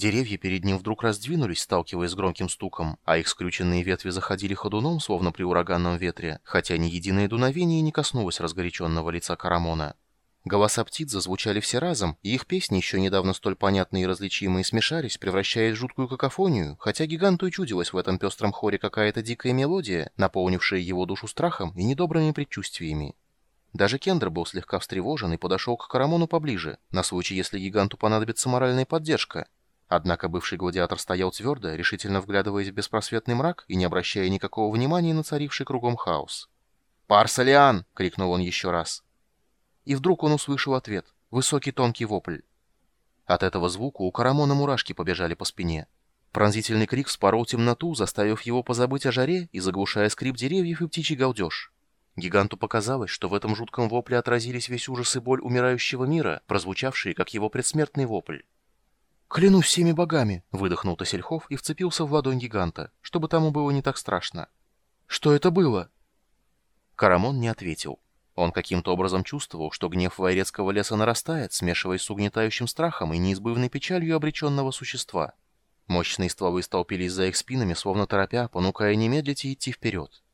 Деревья перед ним вдруг раздвинулись, сталкиваясь с громким стуком, а их скрюченные ветви заходили ходуном, словно при ураганном ветре, хотя ни единое дуновение не коснулось разгоряченного лица Карамона. Голоса птиц зазвучали все разом, и их песни, еще недавно столь понятные и различимые, смешались, превращаясь в жуткую какофонию, хотя гиганту и чудилась в этом пестром хоре какая-то дикая мелодия, наполнившая его душу страхом и недобрыми предчувствиями. Даже Кендер был слегка встревожен и подошел к Карамону поближе, на случай, если гиганту понадобится моральная поддержка — Однако бывший гладиатор стоял твердо, решительно вглядываясь в беспросветный мрак и не обращая никакого внимания на царивший кругом хаос. «Парсалиан!» — крикнул он еще раз. И вдруг он услышал ответ. Высокий тонкий вопль. От этого звука у Карамона мурашки побежали по спине. Пронзительный крик спорол темноту, заставив его позабыть о жаре и заглушая скрип деревьев и птичий галдеж. Гиганту показалось, что в этом жутком вопле отразились весь ужас и боль умирающего мира, прозвучавшие как его предсмертный вопль. «Клянусь всеми богами!» — выдохнул Тосельхов и вцепился в ладонь гиганта, чтобы тому было не так страшно. «Что это было?» Карамон не ответил. Он каким-то образом чувствовал, что гнев Вайрецкого леса нарастает, смешиваясь с угнетающим страхом и неизбывной печалью обреченного существа. Мощные стволы столпились за их спинами, словно торопя, понукая не медлить и идти вперед.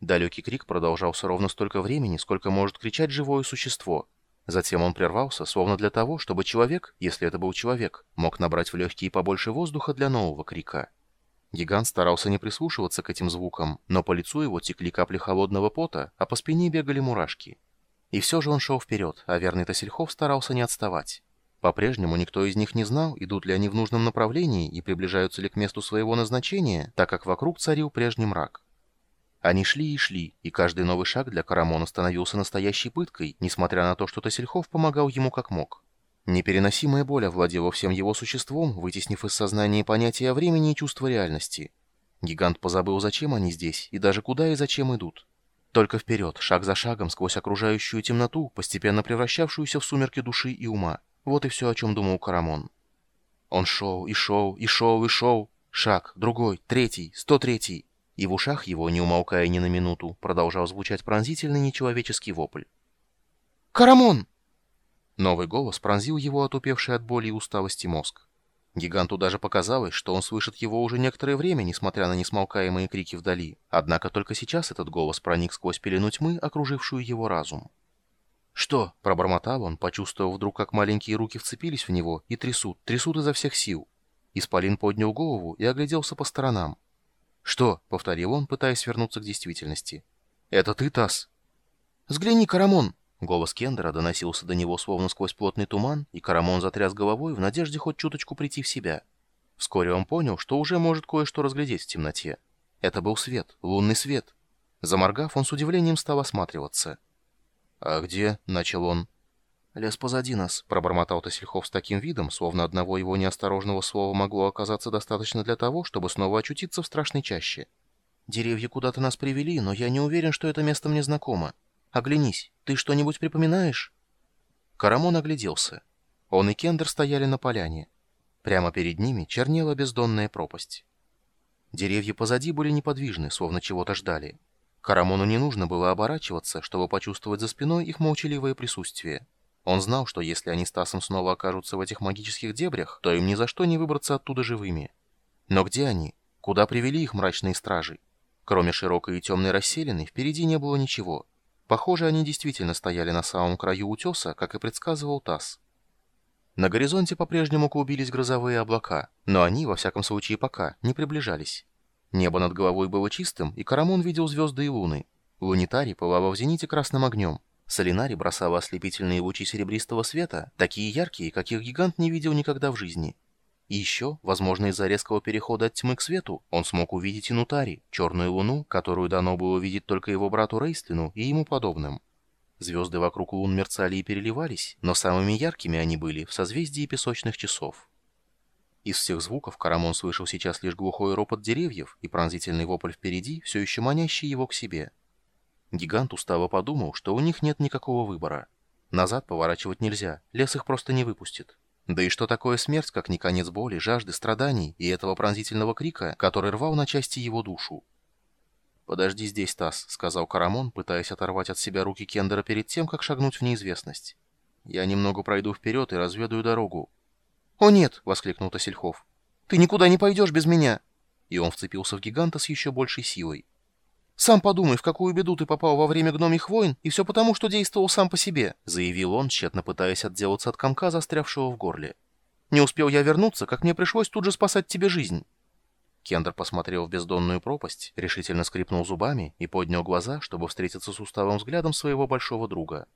Далекий крик продолжался ровно столько времени, сколько может кричать живое существо — Затем он прервался, словно для того, чтобы человек, если это был человек, мог набрать в легкие побольше воздуха для нового крика. Гигант старался не прислушиваться к этим звукам, но по лицу его текли капли холодного пота, а по спине бегали мурашки. И все же он шел вперед, а верный Тосельхов старался не отставать. По-прежнему никто из них не знал, идут ли они в нужном направлении и приближаются ли к месту своего назначения, так как вокруг царил прежний мрак. Они шли и шли, и каждый новый шаг для Карамона становился настоящей пыткой, несмотря на то, что Тосельхов помогал ему как мог. Непереносимая боль овладела всем его существом, вытеснив из сознания понятия времени и чувства реальности. Гигант позабыл, зачем они здесь, и даже куда и зачем идут. Только вперед, шаг за шагом, сквозь окружающую темноту, постепенно превращавшуюся в сумерки души и ума. Вот и все, о чем думал Карамон. Он шел и шел, и шел, и шел. Шаг, другой, третий, сто третий и в ушах его, не умолкая ни на минуту, продолжал звучать пронзительный нечеловеческий вопль. «Карамон!» Новый голос пронзил его отупевший от боли и усталости мозг. Гиганту даже показалось, что он слышит его уже некоторое время, несмотря на несмолкаемые крики вдали. Однако только сейчас этот голос проник сквозь пелену тьмы, окружившую его разум. «Что?» — пробормотал он, почувствовав вдруг, как маленькие руки вцепились в него и трясут, трясут изо всех сил. Исполин поднял голову и огляделся по сторонам. «Что?» — повторил он, пытаясь вернуться к действительности. «Это ты, Тасс?» «Взгляни, Карамон!» Голос Кендера доносился до него словно сквозь плотный туман, и Карамон затряс головой в надежде хоть чуточку прийти в себя. Вскоре он понял, что уже может кое-что разглядеть в темноте. Это был свет, лунный свет. Заморгав, он с удивлением стал осматриваться. «А где?» — начал он. «Лес позади нас», — пробормотал Тосельхов с таким видом, словно одного его неосторожного слова могло оказаться достаточно для того, чтобы снова очутиться в страшной чаще. «Деревья куда-то нас привели, но я не уверен, что это место мне знакомо. Оглянись, ты что-нибудь припоминаешь?» Карамон огляделся. Он и Кендер стояли на поляне. Прямо перед ними чернела бездонная пропасть. Деревья позади были неподвижны, словно чего-то ждали. Карамону не нужно было оборачиваться, чтобы почувствовать за спиной их молчаливое присутствие. Он знал, что если они с Тасом снова окажутся в этих магических дебрях, то им ни за что не выбраться оттуда живыми. Но где они? Куда привели их мрачные стражи? Кроме широкой и темной расселины, впереди не было ничего. Похоже, они действительно стояли на самом краю утеса, как и предсказывал Тасс. На горизонте по-прежнему клубились грозовые облака, но они, во всяком случае пока, не приближались. Небо над головой было чистым, и Карамон видел звезды и луны. Лунитарий пылал в зените красным огнем. Солинари бросала ослепительные лучи серебристого света, такие яркие, каких гигант не видел никогда в жизни. И еще, возможно, из-за резкого перехода от тьмы к свету, он смог увидеть и Нутари, черную луну, которую дано было увидеть только его брату Рейстлину и ему подобным. Звезды вокруг лун мерцали и переливались, но самыми яркими они были в созвездии песочных часов. Из всех звуков Карамон слышал сейчас лишь глухой ропот деревьев и пронзительный вопль впереди, все еще манящий его к себе — Гигант устало подумал, что у них нет никакого выбора. Назад поворачивать нельзя, лес их просто не выпустит. Да и что такое смерть, как не конец боли, жажды, страданий и этого пронзительного крика, который рвал на части его душу? «Подожди здесь, Тасс», — сказал Карамон, пытаясь оторвать от себя руки Кендера перед тем, как шагнуть в неизвестность. «Я немного пройду вперед и разведаю дорогу». «О нет!» — воскликнул Тосельхов. «Ты никуда не пойдешь без меня!» И он вцепился в гиганта с еще большей силой. «Сам подумай, в какую беду ты попал во время гномих войн, и все потому, что действовал сам по себе», — заявил он, тщетно пытаясь отделаться от комка, застрявшего в горле. «Не успел я вернуться, как мне пришлось тут же спасать тебе жизнь». Кендер посмотрел в бездонную пропасть, решительно скрипнул зубами и поднял глаза, чтобы встретиться с уставым взглядом своего большого друга.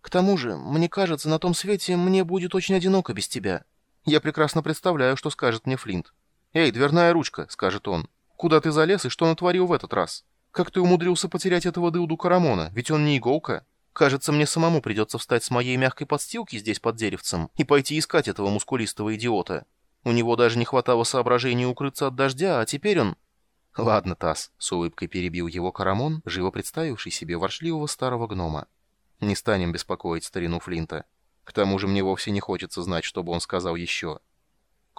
«К тому же, мне кажется, на том свете мне будет очень одиноко без тебя. Я прекрасно представляю, что скажет мне Флинт. «Эй, дверная ручка», — скажет он. Куда ты залез и что натворил в этот раз? Как ты умудрился потерять этого дылду Карамона? Ведь он не иголка. Кажется, мне самому придется встать с моей мягкой подстилки здесь под деревцем и пойти искать этого мускулистого идиота. У него даже не хватало соображений укрыться от дождя, а теперь он... «Ладно, Тасс», — с улыбкой перебил его Карамон, живо представивший себе воршливого старого гнома. «Не станем беспокоить старину Флинта. К тому же мне вовсе не хочется знать, что бы он сказал еще».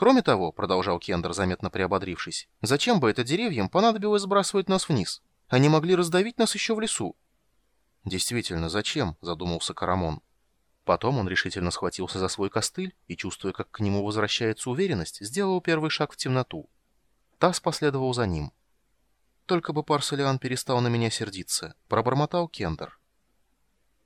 Кроме того, продолжал Кендер, заметно приободрившись, зачем бы это деревьям понадобилось сбрасывать нас вниз? Они могли раздавить нас еще в лесу. Действительно, зачем? задумался Карамон. Потом он решительно схватился за свой костыль и, чувствуя, как к нему возвращается уверенность, сделал первый шаг в темноту. Тасс последовал за ним. «Только бы Парсалиан перестал на меня сердиться», — пробормотал Кендер.